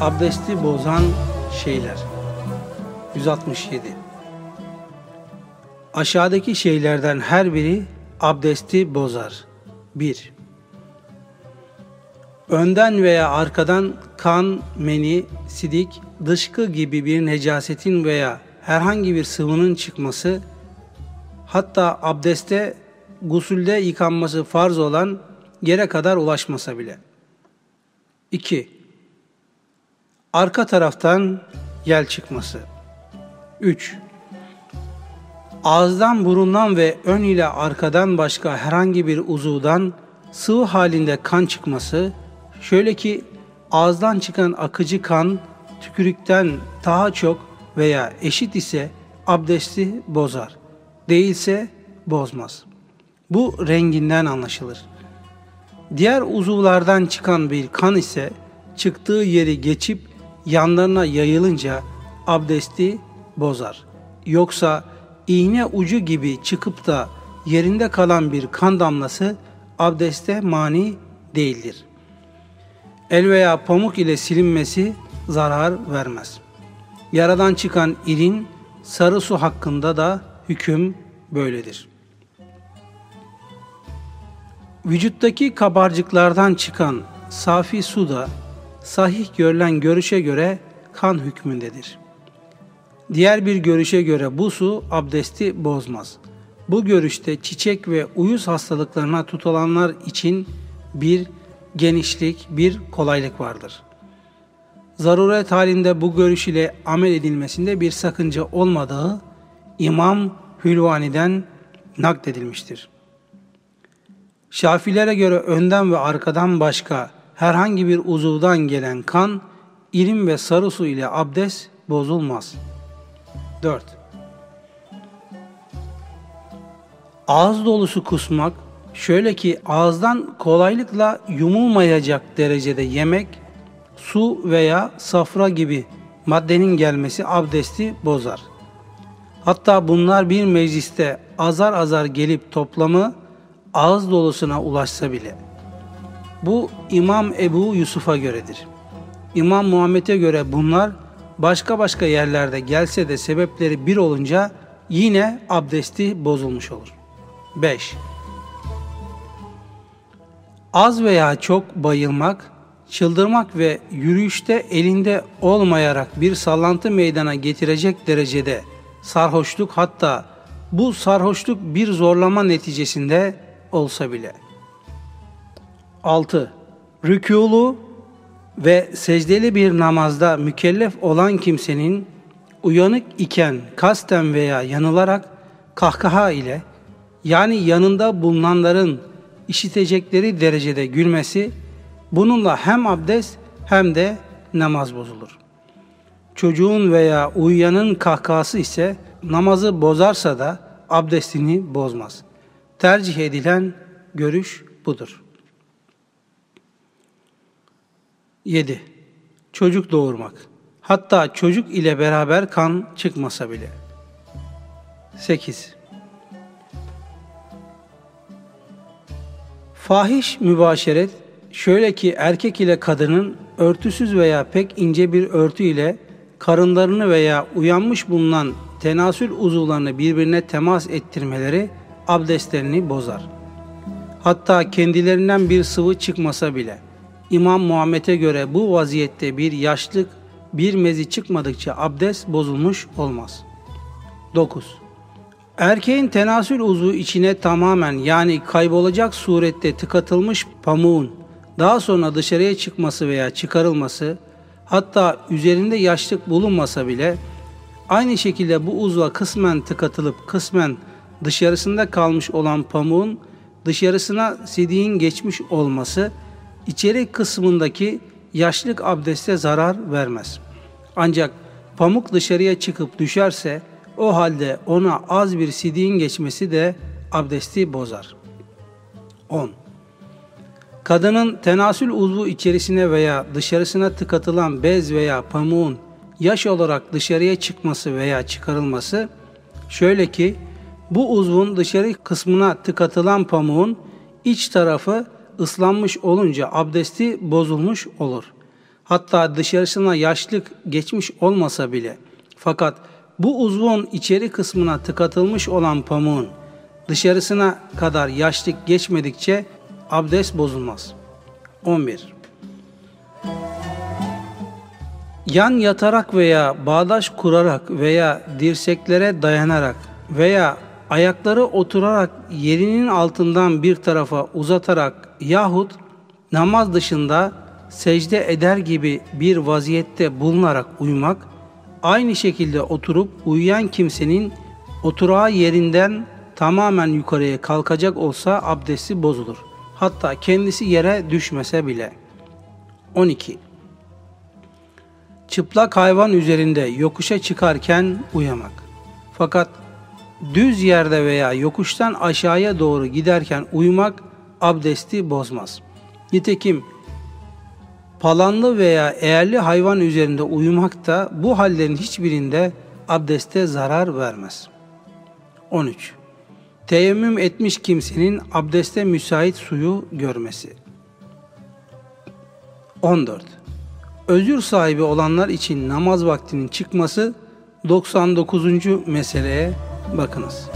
Abdesti bozan şeyler. 167. Aşağıdaki şeylerden her biri abdesti bozar. 1. Önden veya arkadan kan, meni, sidik, dışkı gibi bir necasetin veya herhangi bir sıvının çıkması, hatta abdeste, gusülde yıkanması farz olan yere kadar ulaşmasa bile. 2. Arka taraftan yel çıkması. 3. Ağızdan, burundan ve ön ile arkadan başka herhangi bir uzuvdan sıvı halinde kan çıkması, şöyle ki ağızdan çıkan akıcı kan tükürükten daha çok veya eşit ise abdesti bozar. Değilse bozmaz. Bu renginden anlaşılır. Diğer uzuvlardan çıkan bir kan ise çıktığı yeri geçip yanlarına yayılınca abdesti bozar. Yoksa iğne ucu gibi çıkıp da yerinde kalan bir kan damlası abdeste mani değildir. El veya pamuk ile silinmesi zarar vermez. Yaradan çıkan irin sarı su hakkında da hüküm böyledir. Vücuttaki kabarcıklardan çıkan safi su da sahih görülen görüşe göre kan hükmündedir. Diğer bir görüşe göre bu su abdesti bozmaz. Bu görüşte çiçek ve uyuz hastalıklarına tutulanlar için bir genişlik, bir kolaylık vardır. Zaruret halinde bu görüş ile amel edilmesinde bir sakınca olmadığı İmam Hülvani'den nakledilmiştir. Şafilere göre önden ve arkadan başka herhangi bir uzuvdan gelen kan, ilim ve sarı su ile abdest bozulmaz. 4. Ağız dolusu kusmak, şöyle ki ağızdan kolaylıkla yumulmayacak derecede yemek, su veya safra gibi maddenin gelmesi abdesti bozar. Hatta bunlar bir mecliste azar azar gelip toplamı ağız dolusuna ulaşsa bile. Bu İmam Ebu Yusuf'a göredir. İmam Muhammed'e göre bunlar başka başka yerlerde gelse de sebepleri bir olunca yine abdesti bozulmuş olur. 5. Az veya çok bayılmak, çıldırmak ve yürüyüşte elinde olmayarak bir sallantı meydana getirecek derecede sarhoşluk hatta bu sarhoşluk bir zorlama neticesinde olsa bile. 6. Rükûlu ve secdeli bir namazda mükellef olan kimsenin uyanık iken kasten veya yanılarak kahkaha ile yani yanında bulunanların işitecekleri derecede gülmesi bununla hem abdest hem de namaz bozulur. Çocuğun veya uyuyanın kahkahası ise namazı bozarsa da abdestini bozmaz. Tercih edilen görüş budur. 7. Çocuk doğurmak. Hatta çocuk ile beraber kan çıkmasa bile. 8. Fahiş mübaşeret şöyle ki erkek ile kadının örtüsüz veya pek ince bir örtü ile karınlarını veya uyanmış bulunan tenasül uzuvlarını birbirine temas ettirmeleri abdestlerini bozar. Hatta kendilerinden bir sıvı çıkmasa bile İmam Muhammed'e göre bu vaziyette bir yaşlık bir mezi çıkmadıkça abdest bozulmuş olmaz. 9. Erkeğin tenasül uzvu içine tamamen yani kaybolacak surette tıkatılmış pamuğun daha sonra dışarıya çıkması veya çıkarılması hatta üzerinde yaşlık bulunmasa bile aynı şekilde bu uzva kısmen tıkatılıp kısmen dışarısında kalmış olan pamuğun dışarısına sidiğin geçmiş olması içeri kısmındaki yaşlık abdeste zarar vermez. Ancak pamuk dışarıya çıkıp düşerse o halde ona az bir sidiğin geçmesi de abdesti bozar. 10. Kadının tenasül uzvu içerisine veya dışarısına tıkatılan bez veya pamuğun yaş olarak dışarıya çıkması veya çıkarılması şöyle ki bu uzvun dışarı kısmına tıkatılan pamuğun iç tarafı ıslanmış olunca abdesti bozulmuş olur. hatta dışarısına yaşlık geçmiş olmasa bile fakat bu uzvun içeri kısmına tıkatılmış olan pamuğun dışarısına kadar yaşlık geçmedikçe abdest bozulmaz. 11. Yan yatarak veya bağdaş kurarak veya dirseklere dayanarak veya ayakları oturarak yerinin altından bir tarafa uzatarak yahut namaz dışında secde eder gibi bir vaziyette bulunarak uyumak, aynı şekilde oturup uyuyan kimsenin oturağı yerinden tamamen yukarıya kalkacak olsa abdesti bozulur. Hatta kendisi yere düşmese bile. 12. Çıplak hayvan üzerinde yokuşa çıkarken uyamak. Fakat düz yerde veya yokuştan aşağıya doğru giderken uyumak abdesti bozmaz. Nitekim palanlı veya eğerli hayvan üzerinde uyumak da bu hallerin hiçbirinde abdeste zarar vermez. 13. Teyemmüm etmiş kimsenin abdeste müsait suyu görmesi. 14. Özür sahibi olanlar için namaz vaktinin çıkması 99. meseleye Bakınız.